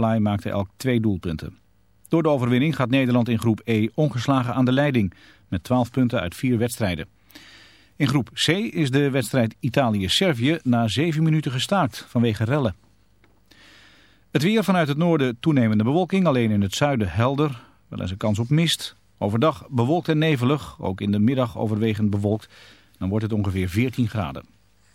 Lai maakte elk twee doelpunten. Door de overwinning gaat Nederland in groep E ongeslagen aan de leiding met 12 punten uit vier wedstrijden. In groep C is de wedstrijd Italië-Servië na 7 minuten gestaakt vanwege rellen. Het weer vanuit het noorden toenemende bewolking, alleen in het zuiden helder. Wel eens een kans op mist. Overdag bewolkt en nevelig, ook in de middag overwegend bewolkt. Dan wordt het ongeveer 14 graden.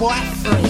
boyfriend.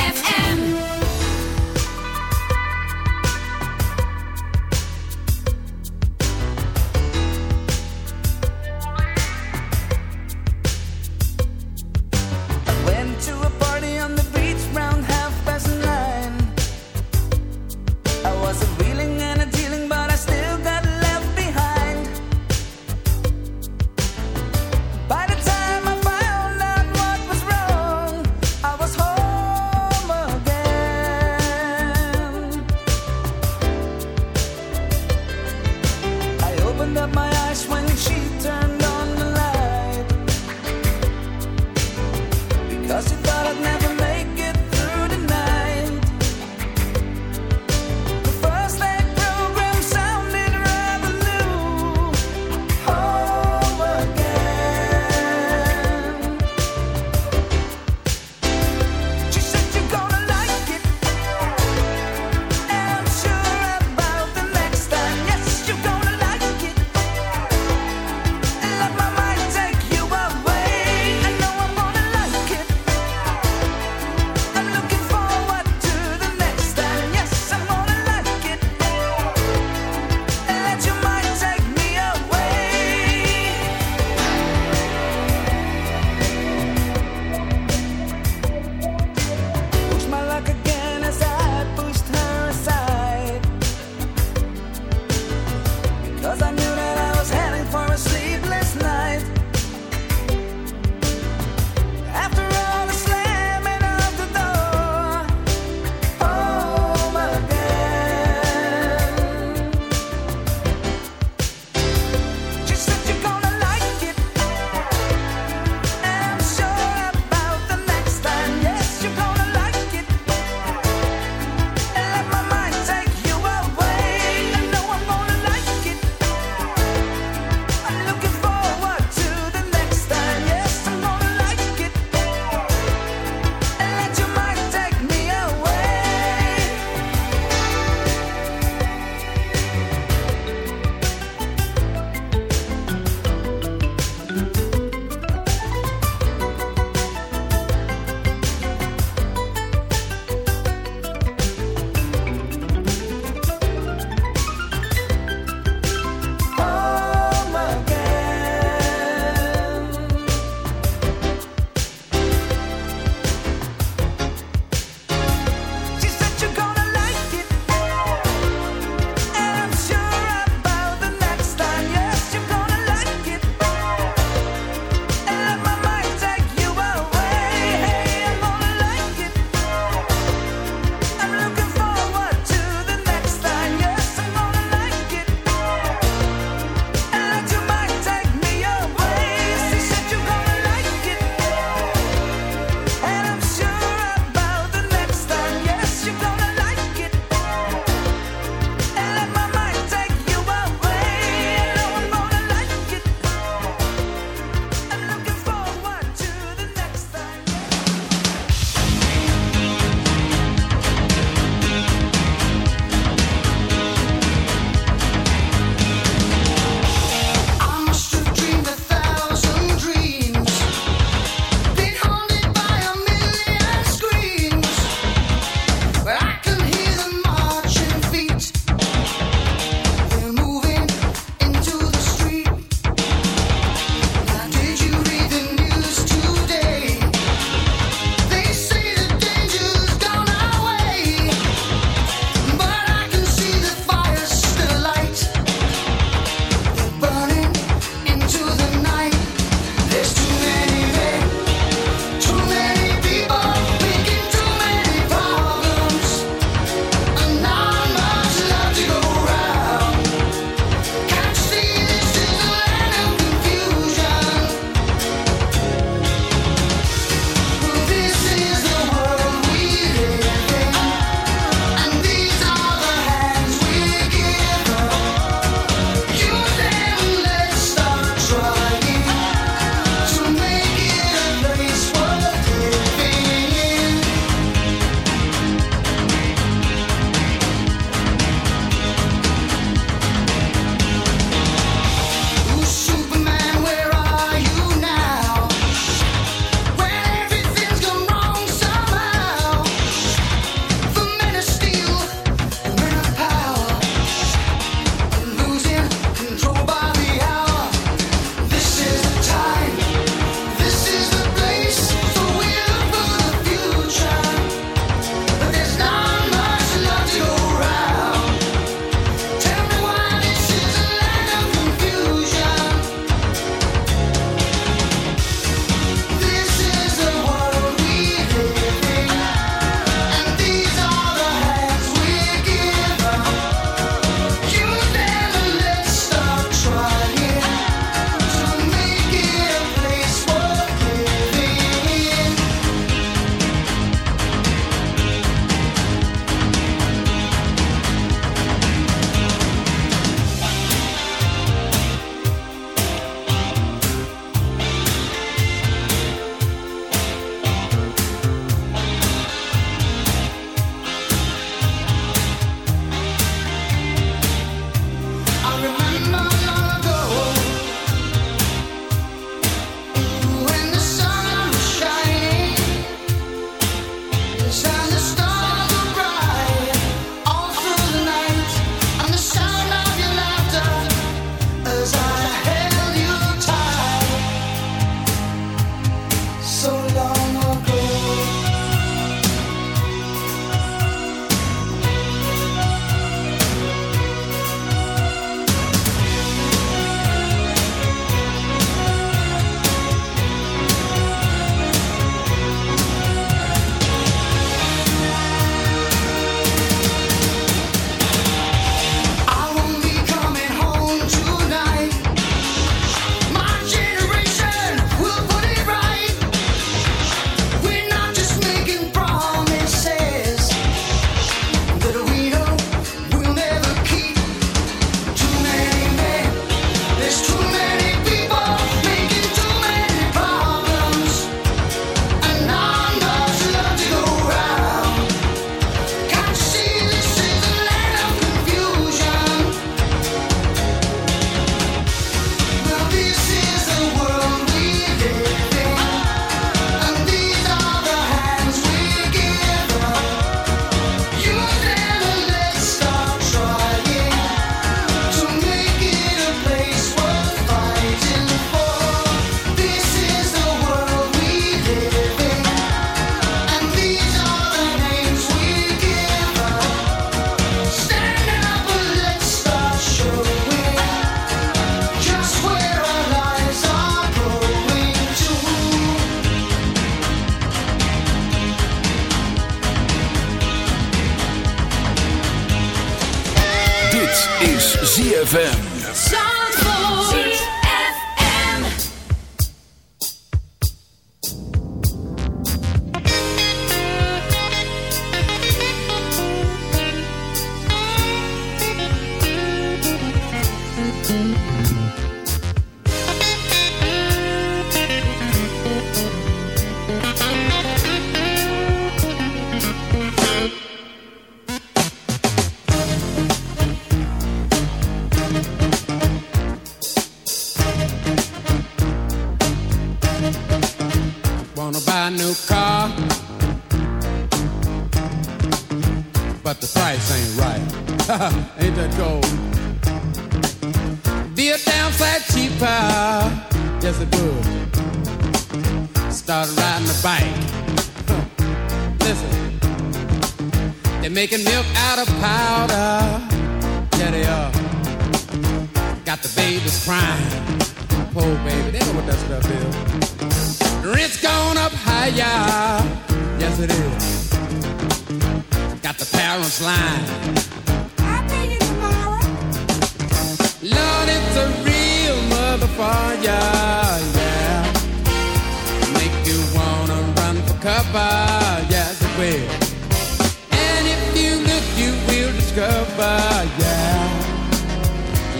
yeah.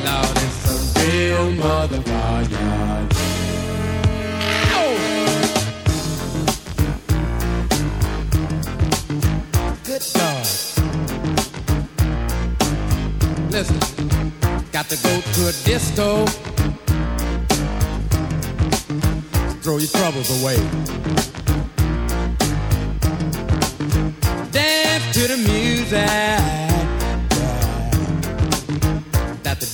Lord, it's a real motherfucker. Good God. Listen, got to go to a disco. Throw your troubles away. Dance to the music.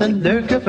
Echt een leuke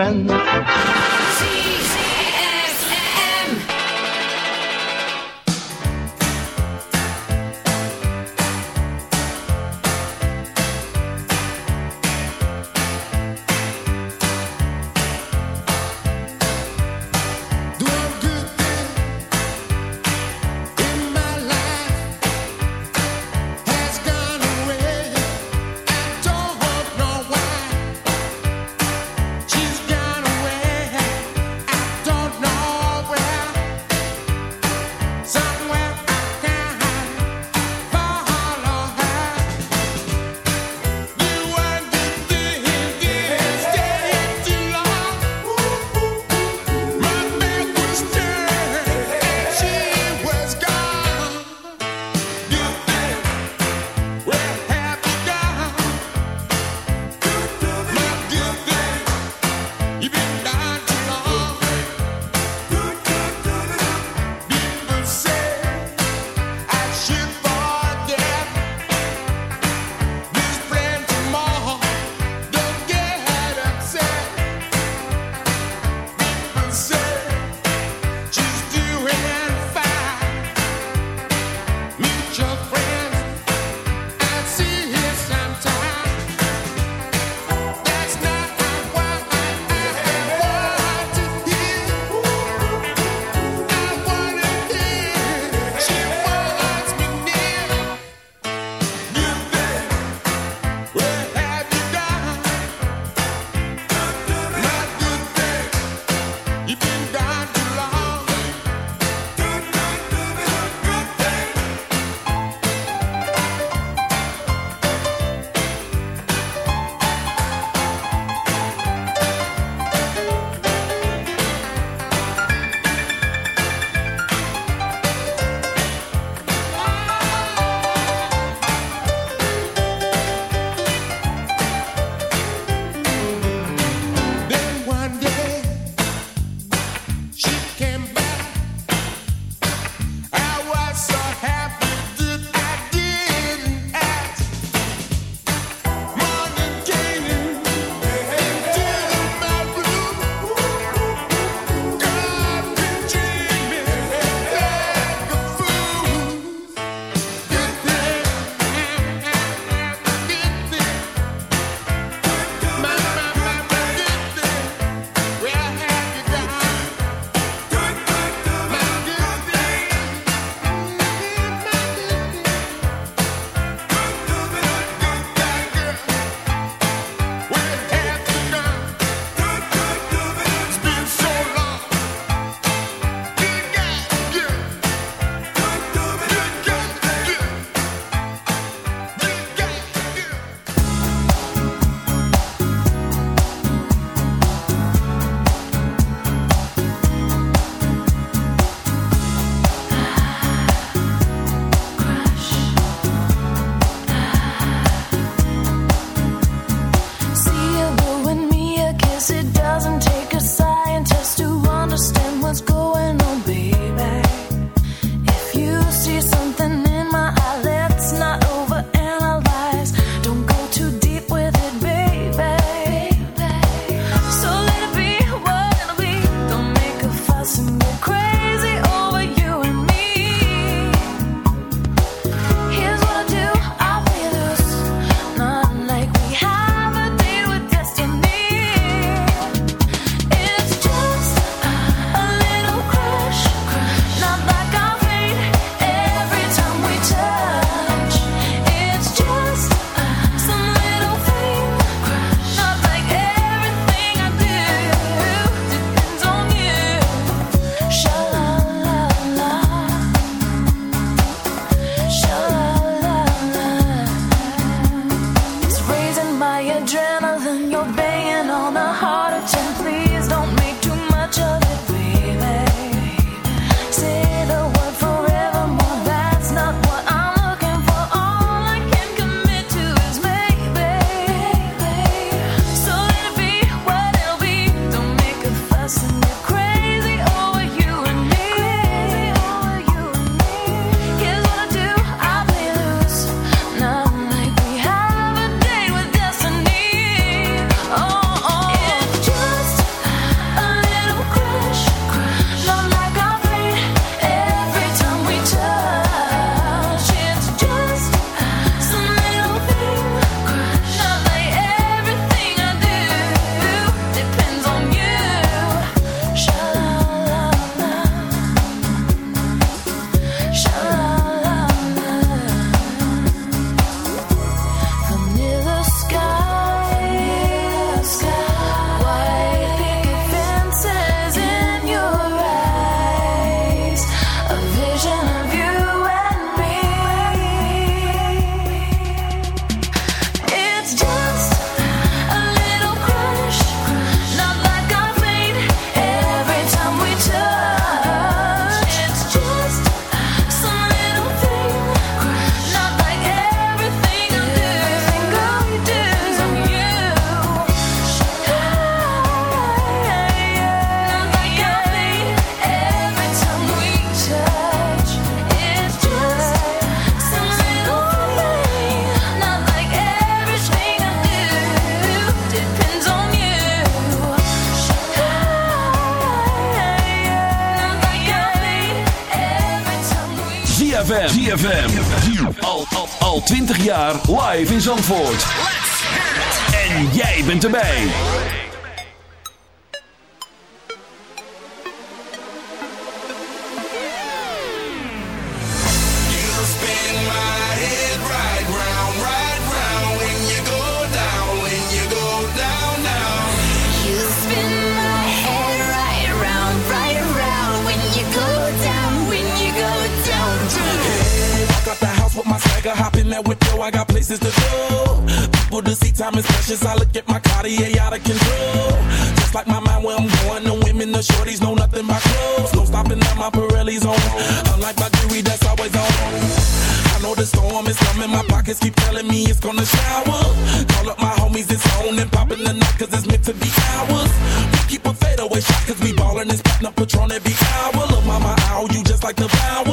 Cause we ballin' and spittin' up Patron every hour. Look, mama, ow, you just like the power.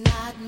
not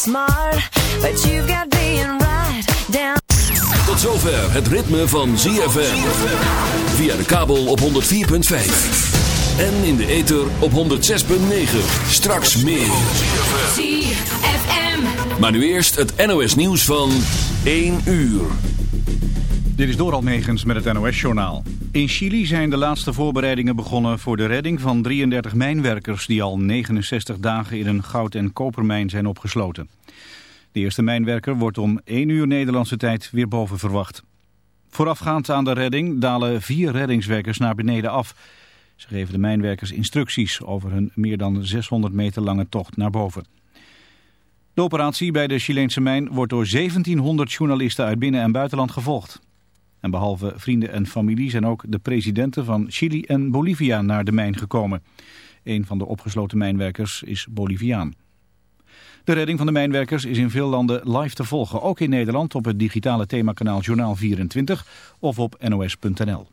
smart, but you've got being right down. Tot zover het ritme van ZFM. Via de kabel op 104.5. En in de ether op 106.9. Straks meer. ZFM. Maar nu eerst het NOS nieuws van 1 uur. Dit is Doral Megens met het NOS-journaal. In Chili zijn de laatste voorbereidingen begonnen voor de redding van 33 mijnwerkers... die al 69 dagen in een goud- en kopermijn zijn opgesloten. De eerste mijnwerker wordt om 1 uur Nederlandse tijd weer boven verwacht. Voorafgaand aan de redding dalen vier reddingswerkers naar beneden af. Ze geven de mijnwerkers instructies over hun meer dan 600 meter lange tocht naar boven. De operatie bij de Chileense mijn wordt door 1700 journalisten uit binnen- en buitenland gevolgd. En behalve vrienden en familie zijn ook de presidenten van Chili en Bolivia naar de mijn gekomen. Een van de opgesloten mijnwerkers is Boliviaan. De redding van de mijnwerkers is in veel landen live te volgen. Ook in Nederland op het digitale themakanaal Journaal 24 of op nos.nl.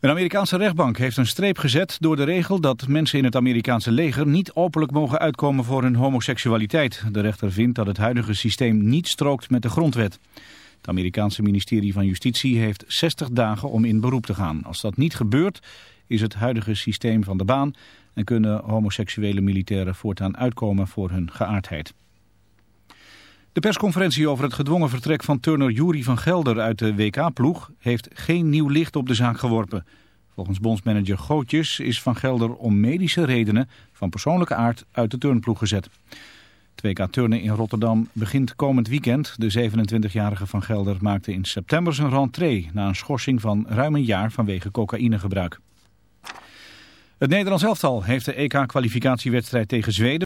Een Amerikaanse rechtbank heeft een streep gezet door de regel dat mensen in het Amerikaanse leger niet openlijk mogen uitkomen voor hun homoseksualiteit. De rechter vindt dat het huidige systeem niet strookt met de grondwet. Het Amerikaanse ministerie van Justitie heeft 60 dagen om in beroep te gaan. Als dat niet gebeurt, is het huidige systeem van de baan en kunnen homoseksuele militairen voortaan uitkomen voor hun geaardheid. De persconferentie over het gedwongen vertrek van turner Jury van Gelder uit de WK-ploeg heeft geen nieuw licht op de zaak geworpen. Volgens bondsmanager Gootjes is Van Gelder om medische redenen van persoonlijke aard uit de turnploeg gezet. Het WK turnen in Rotterdam begint komend weekend. De 27-jarige Van Gelder maakte in september zijn rentree na een schorsing van ruim een jaar vanwege cocaïnegebruik. Het Nederlands elftal heeft de EK-kwalificatiewedstrijd tegen Zweden